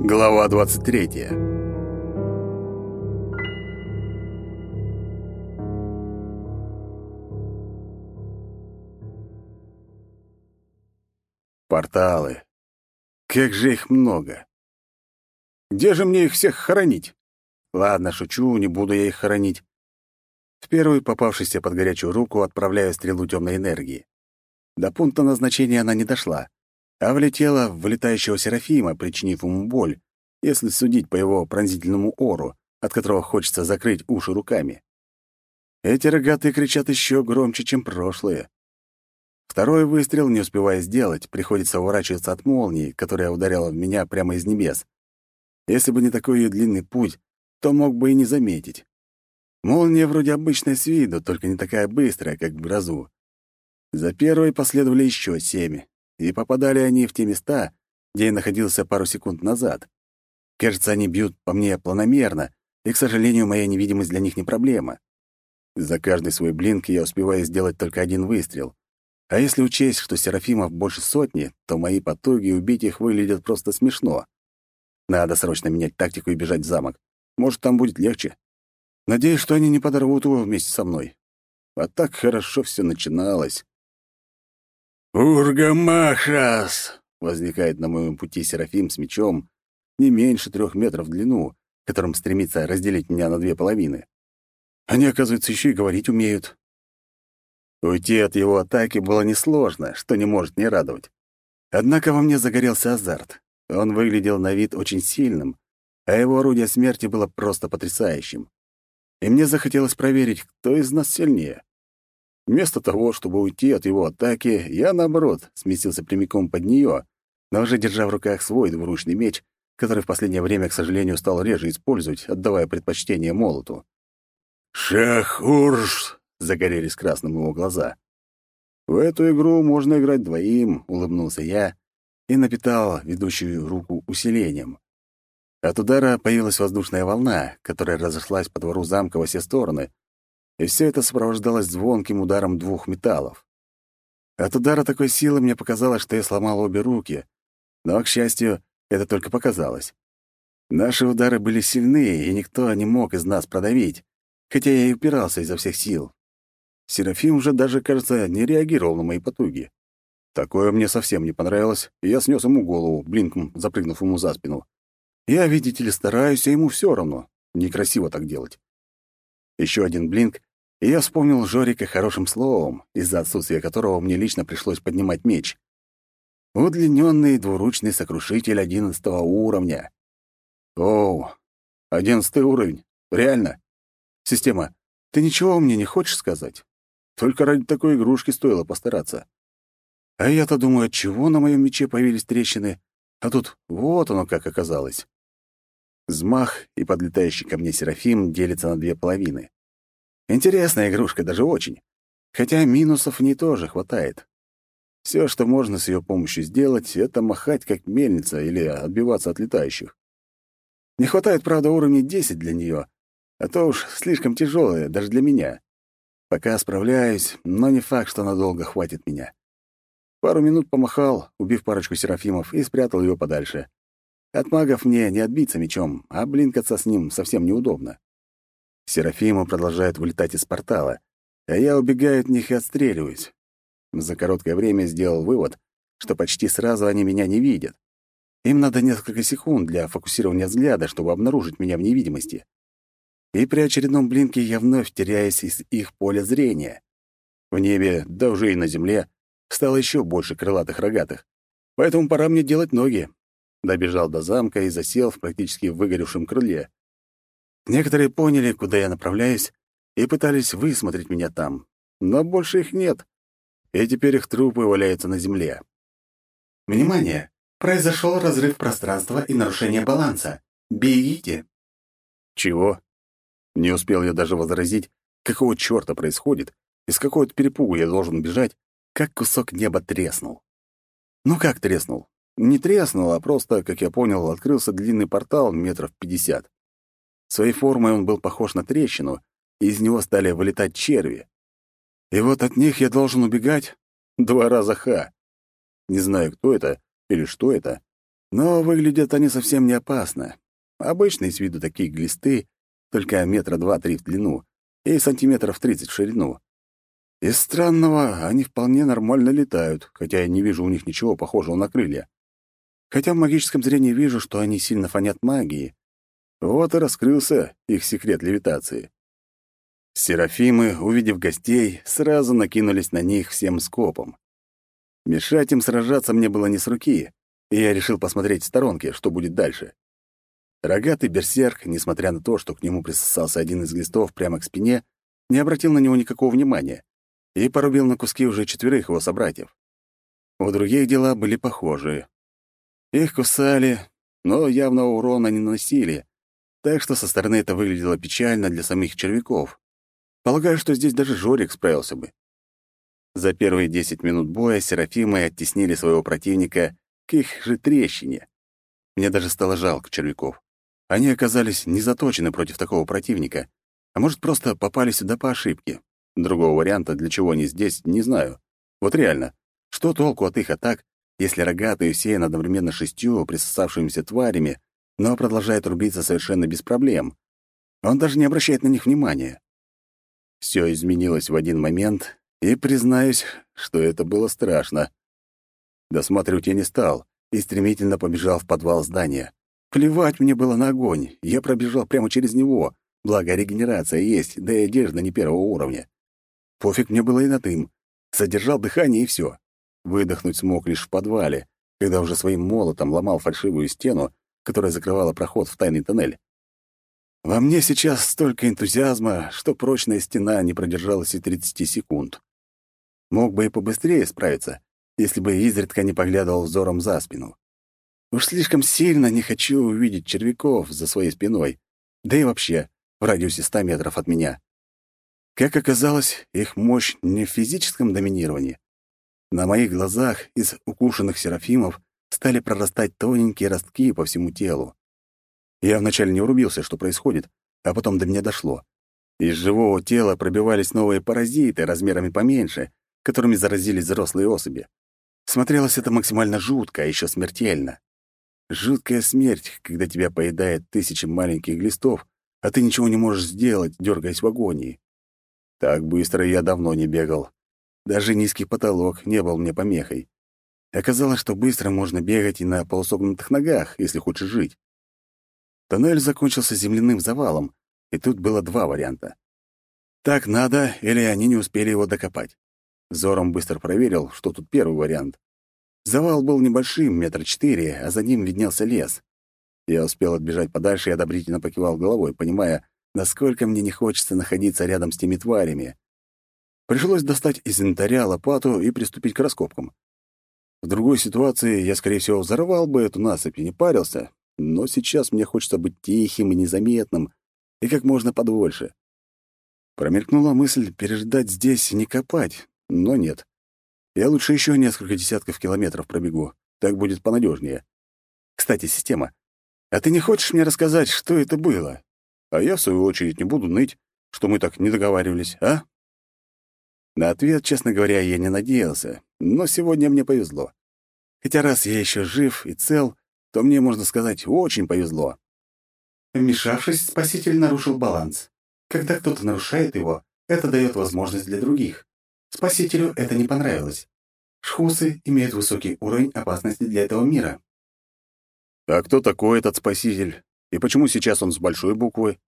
Глава 23. Порталы. Как же их много. Где же мне их всех хоронить? Ладно, шучу, не буду я их хоронить. В первый попавшийся под горячую руку отправляю стрелу темной энергии. До пункта назначения она не дошла, а влетела в вылетающего Серафима, причинив ему боль, если судить по его пронзительному ору, от которого хочется закрыть уши руками. Эти рогатые кричат еще громче, чем прошлые. Второй выстрел не успевая сделать, приходится уворачиваться от молнии, которая ударяла в меня прямо из небес. Если бы не такой ее длинный путь, то мог бы и не заметить. Молния вроде обычная с виду, только не такая быстрая, как в грозу. За первой последовали еще семь, и попадали они в те места, где я находился пару секунд назад. Кажется, они бьют по мне планомерно, и, к сожалению, моя невидимость для них не проблема. За каждый свой блинк я успеваю сделать только один выстрел. А если учесть, что серафимов больше сотни, то мои потуги убить их выглядят просто смешно. Надо срочно менять тактику и бежать в замок. Может, там будет легче. Надеюсь, что они не подорвут его вместе со мной. А так хорошо все начиналось. «Ургамахас!» — возникает на моем пути Серафим с мечом, не меньше трех метров в длину, которым стремится разделить меня на две половины. Они, оказывается, еще и говорить умеют. Уйти от его атаки было несложно, что не может не радовать. Однако во мне загорелся азарт. Он выглядел на вид очень сильным, а его орудие смерти было просто потрясающим. И мне захотелось проверить, кто из нас сильнее. Вместо того, чтобы уйти от его атаки, я, наоборот, сместился прямиком под нее, но уже держа в руках свой двуручный меч, который в последнее время, к сожалению, стал реже использовать, отдавая предпочтение молоту. «Шахурш!» — загорелись красным его глаза. «В эту игру можно играть двоим», — улыбнулся я и напитал ведущую руку усилением. От удара появилась воздушная волна, которая разошлась по двору замка во все стороны, и все это сопровождалось звонким ударом двух металлов. От удара такой силы мне показалось, что я сломал обе руки, но, к счастью, это только показалось. Наши удары были сильны, и никто не мог из нас продавить, хотя я и упирался изо всех сил. Серафим уже даже, кажется, не реагировал на мои потуги. Такое мне совсем не понравилось, и я снес ему голову, блинком запрыгнув ему за спину. Я, видите ли, стараюсь, а ему все равно. Некрасиво так делать. Еще один блинк, я вспомнил Жорика хорошим словом, из-за отсутствия которого мне лично пришлось поднимать меч. Удлиненный двуручный сокрушитель одиннадцатого уровня. Оу, одиннадцатый уровень. Реально. Система, ты ничего мне не хочешь сказать? Только ради такой игрушки стоило постараться. А я-то думаю, от чего на моем мече появились трещины, а тут вот оно как оказалось. Взмах и подлетающий ко мне Серафим делится на две половины. Интересная игрушка, даже очень. Хотя минусов в ней тоже хватает. Все, что можно с ее помощью сделать, это махать как мельница или отбиваться от летающих. Не хватает, правда, уровня 10 для нее, а то уж слишком тяжелая даже для меня. Пока справляюсь, но не факт, что надолго хватит меня. Пару минут помахал, убив парочку серафимов, и спрятал ее подальше. От магов мне не отбиться мечом, а блинкаться с ним совсем неудобно. Серафимы продолжают вылетать из портала, а я убегаю от них и отстреливаюсь. За короткое время сделал вывод, что почти сразу они меня не видят. Им надо несколько секунд для фокусирования взгляда, чтобы обнаружить меня в невидимости. И при очередном блинке я вновь теряюсь из их поля зрения. В небе, да уже и на земле, стало еще больше крылатых рогатых. Поэтому пора мне делать ноги. Добежал до замка и засел в практически выгоревшем крыле. Некоторые поняли, куда я направляюсь, и пытались высмотреть меня там. Но больше их нет. И теперь их трупы валяются на земле. Внимание! Произошел разрыв пространства и нарушение баланса. Бегите! Чего? Не успел я даже возразить, какого чёрта происходит, и с какого-то перепугу я должен бежать, как кусок неба треснул. Ну как треснул? Не треснул, а просто, как я понял, открылся длинный портал метров пятьдесят. Своей формой он был похож на трещину, и из него стали вылетать черви. И вот от них я должен убегать два раза ха. Не знаю, кто это или что это, Но выглядят они совсем не опасно. Обычные с виду такие глисты, только метра два-три в длину и сантиметров тридцать в ширину. Из странного они вполне нормально летают, хотя я не вижу у них ничего похожего на крылья. Хотя в магическом зрении вижу, что они сильно фонят магии. Вот и раскрылся их секрет левитации. Серафимы, увидев гостей, сразу накинулись на них всем скопом. Мешать им сражаться мне было не с руки, и я решил посмотреть в сторонке, что будет дальше. Рогатый берсерк, несмотря на то, что к нему присосался один из листов прямо к спине, не обратил на него никакого внимания и порубил на куски уже четверых его собратьев. У других дела были похожие. Их кусали, но явного урона не наносили, так что со стороны это выглядело печально для самих червяков. Полагаю, что здесь даже Жорик справился бы. За первые десять минут боя Серафимы оттеснили своего противника к их же трещине. Мне даже стало жалко червяков. Они оказались не заточены против такого противника, а может, просто попали сюда по ошибке. Другого варианта, для чего они здесь, не знаю. Вот реально, что толку от их атак, если рогатый усеян одновременно шестью присосавшимися тварями, но продолжает рубиться совершенно без проблем? Он даже не обращает на них внимания. Все изменилось в один момент, и признаюсь, что это было страшно. Досматривать я не стал и стремительно побежал в подвал здания. Плевать мне было на огонь, я пробежал прямо через него, благо регенерация есть, да и одежда не первого уровня. Пофиг мне было и на дым. Задержал дыхание, и все. Выдохнуть смог лишь в подвале, когда уже своим молотом ломал фальшивую стену, которая закрывала проход в тайный тоннель. Во мне сейчас столько энтузиазма, что прочная стена не продержалась и 30 секунд. Мог бы и побыстрее справиться, если бы изредка не поглядывал взором за спину. Уж слишком сильно не хочу увидеть червяков за своей спиной, да и вообще в радиусе 100 метров от меня. Как оказалось, их мощь не в физическом доминировании. На моих глазах из укушенных серафимов стали прорастать тоненькие ростки по всему телу. Я вначале не урубился, что происходит, а потом до меня дошло. Из живого тела пробивались новые паразиты размерами поменьше, которыми заразились взрослые особи. Смотрелось это максимально жутко, а еще смертельно. Жуткая смерть, когда тебя поедает тысячи маленьких глистов, а ты ничего не можешь сделать, дергаясь в агонии. Так быстро я давно не бегал. Даже низкий потолок не был мне помехой. Оказалось, что быстро можно бегать и на полусогнутых ногах, если хочешь жить. Тоннель закончился земляным завалом, и тут было два варианта. Так надо, или они не успели его докопать. Зором быстро проверил, что тут первый вариант. Завал был небольшим, метр четыре, а за ним виднелся лес. Я успел отбежать подальше и одобрительно покивал головой, понимая, насколько мне не хочется находиться рядом с теми тварями. Пришлось достать из инвентаря лопату и приступить к раскопкам. В другой ситуации я, скорее всего, взорвал бы эту насыпь и не парился, но сейчас мне хочется быть тихим и незаметным, и как можно подольше. Промелькнула мысль переждать здесь и не копать, но нет. Я лучше еще несколько десятков километров пробегу, так будет понадежнее. Кстати, система, а ты не хочешь мне рассказать, что это было? А я, в свою очередь, не буду ныть, что мы так не договаривались, а? На ответ, честно говоря, я не надеялся, но сегодня мне повезло. Хотя раз я еще жив и цел, то мне, можно сказать, очень повезло. Вмешавшись, спаситель нарушил баланс. Когда кто-то нарушает его, это дает возможность для других. Спасителю это не понравилось. Шхусы имеют высокий уровень опасности для этого мира. А кто такой этот спаситель? И почему сейчас он с большой буквы?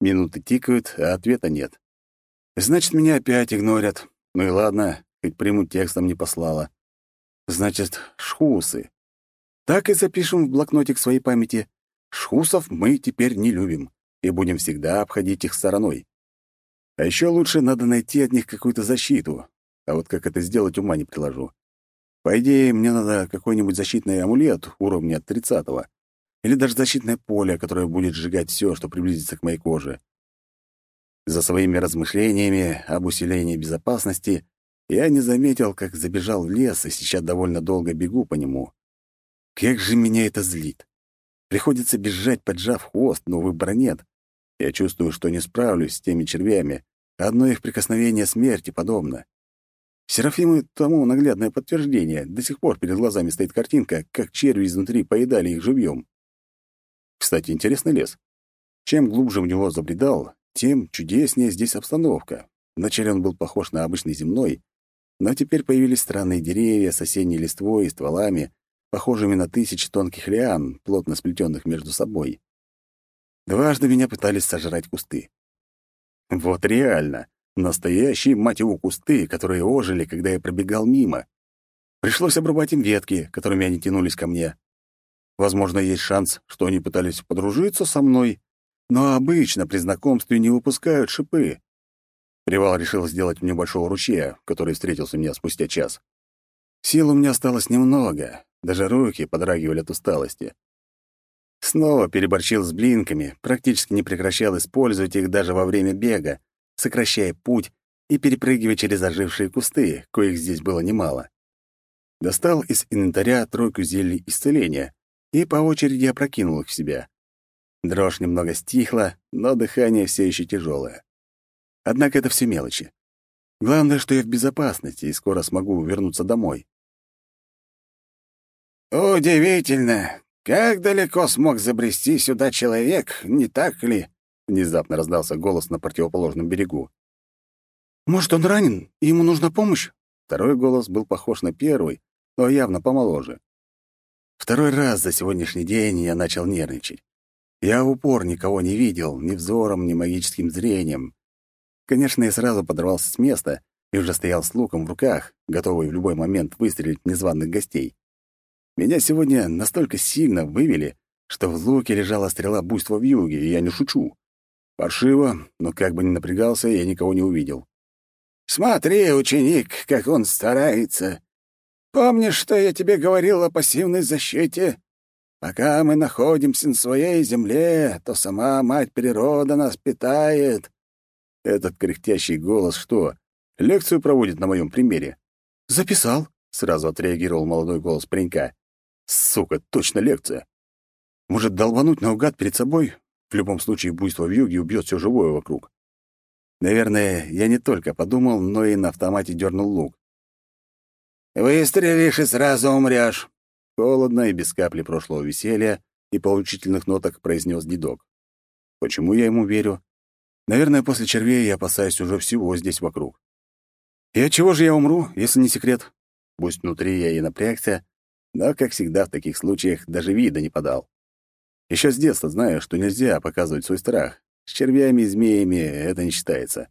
Минуты тикают, а ответа нет. Значит, меня опять игнорят. Ну и ладно, хоть примут текстом не послала. Значит, шхусы. Так и запишем в блокнотик своей памяти. Шхусов мы теперь не любим и будем всегда обходить их стороной. А еще лучше надо найти от них какую-то защиту. А вот как это сделать, ума не приложу. По идее, мне надо какой-нибудь защитный амулет уровня 30 или даже защитное поле, которое будет сжигать все, что приблизится к моей коже. За своими размышлениями об усилении безопасности я не заметил, как забежал в лес, и сейчас довольно долго бегу по нему. Как же меня это злит. Приходится бежать, поджав хвост, но выбора нет. Я чувствую, что не справлюсь с теми червями. Одно их прикосновение смерти подобно. Серафимы тому наглядное подтверждение. До сих пор перед глазами стоит картинка, как черви изнутри поедали их живьем. Кстати, интересный лес. Чем глубже в него забредал, тем чудеснее здесь обстановка. Вначале он был похож на обычный земной, но теперь появились странные деревья с осенней листвой и стволами, похожими на тысячи тонких лиан, плотно сплетенных между собой. Дважды меня пытались сожрать кусты. Вот реально, настоящие, мать его, кусты, которые ожили, когда я пробегал мимо. Пришлось обрубать им ветки, которыми они тянулись ко мне. Возможно, есть шанс, что они пытались подружиться со мной, но обычно при знакомстве не выпускают шипы. Привал решил сделать в небольшого ручья, который встретился мне спустя час. Сил у меня осталось немного, даже руки подрагивали от усталости. Снова переборчил с блинками, практически не прекращал использовать их даже во время бега, сокращая путь и перепрыгивая через ожившие кусты, коих здесь было немало. Достал из инвентаря тройку зелий исцеления и по очереди опрокинул их в себя. Дрожь немного стихла, но дыхание все еще тяжелое. Однако это все мелочи. Главное, что я в безопасности и скоро смогу вернуться домой. «Удивительно! Как далеко смог забрести сюда человек, не так ли?» Внезапно раздался голос на противоположном берегу. «Может, он ранен, и ему нужна помощь?» Второй голос был похож на первый, но явно помоложе. Второй раз за сегодняшний день я начал нервничать. Я в упор никого не видел, ни взором, ни магическим зрением. Конечно, я сразу подорвался с места и уже стоял с луком в руках, готовый в любой момент выстрелить незваных гостей. Меня сегодня настолько сильно вывели, что в луке лежала стрела буйства в юге, и я не шучу. Паршиво, но как бы ни напрягался, я никого не увидел. «Смотри, ученик, как он старается. Помнишь, что я тебе говорил о пассивной защите? Пока мы находимся на своей земле, то сама мать природа нас питает. Этот кряхтящий голос что, лекцию проводит на моем примере? Записал, сразу отреагировал молодой голос паренька. Сука, точно лекция. Может, долбануть наугад перед собой? В любом случае, буйство в юге убьет все живое вокруг. Наверное, я не только подумал, но и на автомате дернул лук. «Выстрелишь и сразу умрешь. Холодно и без капли прошлого веселья и поучительных ноток произнес дедок. Почему я ему верю? Наверное, после червей я опасаюсь уже всего здесь вокруг. И от чего же я умру, если не секрет? Пусть внутри я и напрягся, но, как всегда в таких случаях, даже вида не подал. Еще с детства знаю, что нельзя показывать свой страх. С червями и змеями это не считается.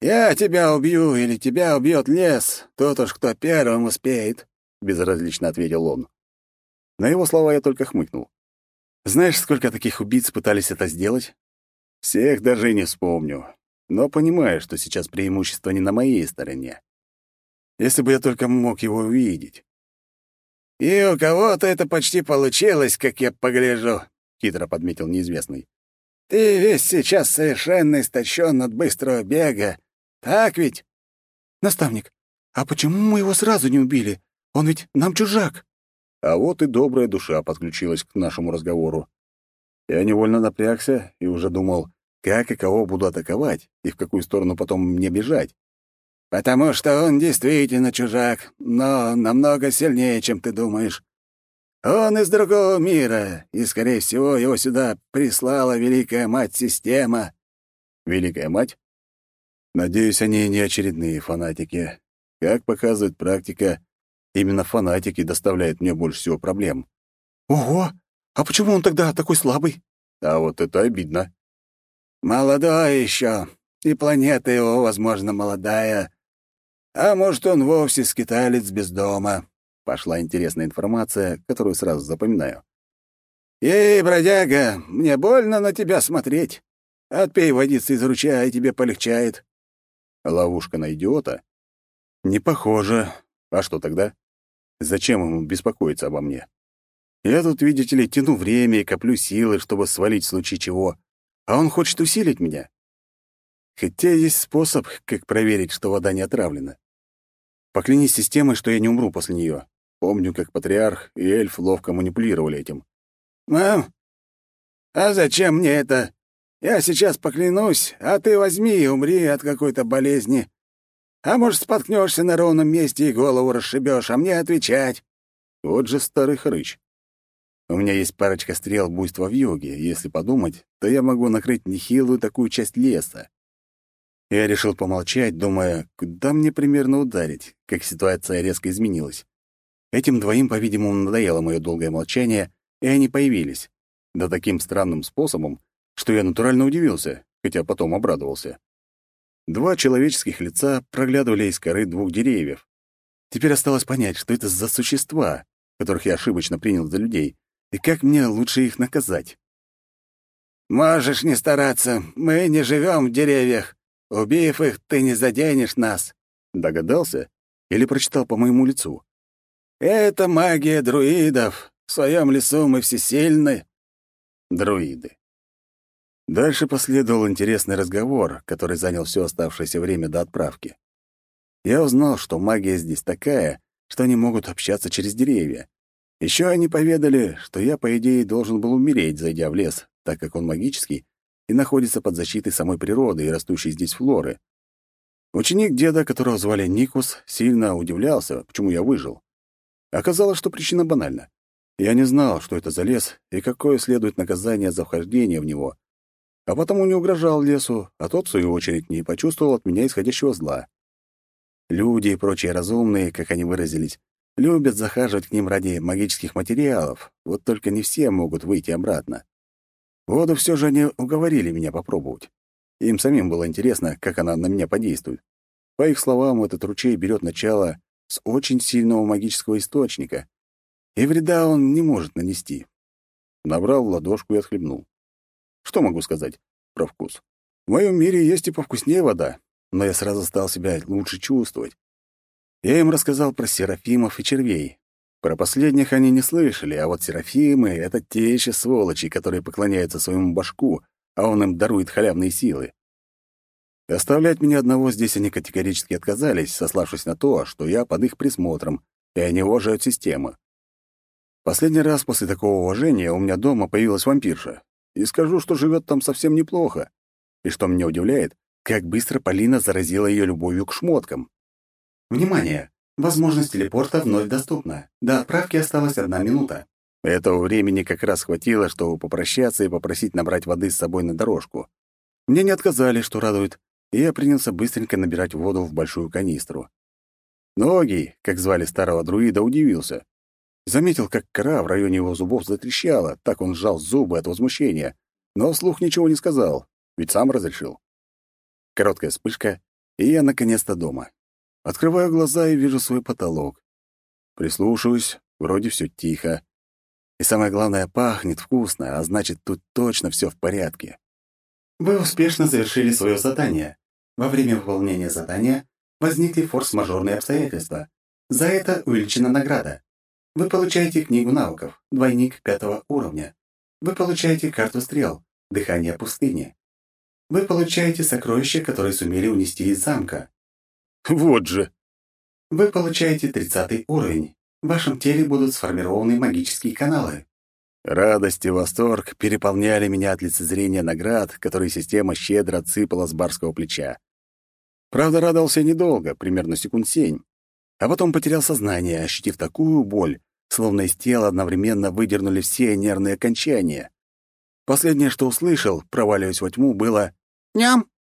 «Я тебя убью или тебя убьет лес, тот уж кто первым успеет», безразлично ответил он. На его слова я только хмыкнул. Знаешь, сколько таких убийц пытались это сделать? Всех даже не вспомню. Но понимаю, что сейчас преимущество не на моей стороне. Если бы я только мог его увидеть. «И у кого-то это почти получилось, как я погляжу», — хитро подметил неизвестный. «Ты весь сейчас совершенно истощен от быстрого бега. Так ведь?» «Наставник, а почему мы его сразу не убили? Он ведь нам чужак. А вот и добрая душа подключилась к нашему разговору. Я невольно напрягся и уже думал, как и кого буду атаковать и в какую сторону потом мне бежать. «Потому что он действительно чужак, но намного сильнее, чем ты думаешь. Он из другого мира, и, скорее всего, его сюда прислала Великая Мать-система». «Великая Мать?» Надеюсь, они не очередные фанатики. Как показывает практика, Именно фанатики доставляют мне больше всего проблем. Ого! А почему он тогда такой слабый? А вот это обидно. Молодой еще, и планета его, возможно, молодая. А может, он вовсе скиталец без дома. Пошла интересная информация, которую сразу запоминаю. «Эй, бродяга, мне больно на тебя смотреть. Отпей водицы из ручья, и тебе полегчает». Ловушка на идиота? Не похоже. А что тогда? Зачем ему беспокоиться обо мне? Я тут, видите ли, тяну время и коплю силы, чтобы свалить в случае чего, а он хочет усилить меня. Хотя есть способ, как проверить, что вода не отравлена. Поклянись системой, что я не умру после нее. Помню, как патриарх и эльф ловко манипулировали этим. «Мам, а зачем мне это? Я сейчас поклянусь, а ты возьми и умри от какой-то болезни. А может, споткнешься на ровном месте и голову расшибешь, а мне отвечать. Вот же старый хрыч. У меня есть парочка стрел буйства в юге. Если подумать, то я могу накрыть нехилую такую часть леса. Я решил помолчать, думая, куда мне примерно ударить, как ситуация резко изменилась. Этим двоим, по-видимому, надоело мое долгое молчание, и они появились. Да таким странным способом, что я натурально удивился, хотя потом обрадовался. Два человеческих лица проглядывали из коры двух деревьев. Теперь осталось понять, что это за существа, которых я ошибочно принял за людей, и как мне лучше их наказать. «Можешь не стараться, мы не живем в деревьях. Убив их, ты не заденешь нас», — догадался или прочитал по моему лицу. «Это магия друидов. В своем лесу мы всесильны». Друиды. Дальше последовал интересный разговор, который занял все оставшееся время до отправки. Я узнал, что магия здесь такая, что они могут общаться через деревья. Еще они поведали, что я, по идее, должен был умереть, зайдя в лес, так как он магический и находится под защитой самой природы и растущей здесь флоры. Ученик деда, которого звали Никус, сильно удивлялся, почему я выжил. Оказалось, что причина банальна. Я не знал, что это за лес и какое следует наказание за вхождение в него, а потому не угрожал лесу, а тот, в свою очередь, не почувствовал от меня исходящего зла. Люди и прочие разумные, как они выразились, любят захаживать к ним ради магических материалов, вот только не все могут выйти обратно. Воду все же они уговорили меня попробовать. Им самим было интересно, как она на меня подействует. По их словам, этот ручей берет начало с очень сильного магического источника, и вреда он не может нанести. Набрал ладошку и отхлебнул. Что могу сказать про вкус? В моем мире есть и повкуснее вода, но я сразу стал себя лучше чувствовать. Я им рассказал про серафимов и червей. Про последних они не слышали, а вот серафимы — это те еще сволочи, которые поклоняются своему башку, а он им дарует халявные силы. Оставлять меня одного здесь они категорически отказались, сославшись на то, что я под их присмотром, и они уважают систему. Последний раз после такого уважения у меня дома появилась вампирша, и скажу, что живет там совсем неплохо. И что меня удивляет, как быстро Полина заразила ее любовью к шмоткам. «Внимание! Возможность телепорта вновь доступна. До отправки осталась одна минута». Этого времени как раз хватило, чтобы попрощаться и попросить набрать воды с собой на дорожку. Мне не отказали, что радует, и я принялся быстренько набирать воду в большую канистру. Ноги, как звали старого друида, удивился. Заметил, как кора в районе его зубов затрещала, так он сжал зубы от возмущения, но вслух ничего не сказал, ведь сам разрешил. Короткая вспышка, и я наконец-то дома. Открываю глаза и вижу свой потолок. Прислушиваюсь, вроде все тихо. И самое главное, пахнет вкусно, а значит, тут точно все в порядке. Вы успешно завершили свое задание. Во время выполнения задания возникли форс-мажорные обстоятельства. За это увеличена награда. Вы получаете книгу навыков, двойник пятого уровня. Вы получаете карту стрел, дыхание пустыни. Вы получаете сокровища, которые сумели унести из замка. Вот же. Вы получаете тридцатый уровень. В вашем теле будут сформированы магические каналы. Радость и восторг переполняли меня от лицезрения наград, которые система щедро отсыпала с барского плеча. Правда, радовался недолго, примерно секунд семь. А потом потерял сознание, ощутив такую боль, словно из тела одновременно выдернули все нервные окончания. Последнее, что услышал, проваливаясь во тьму, было «Ням!».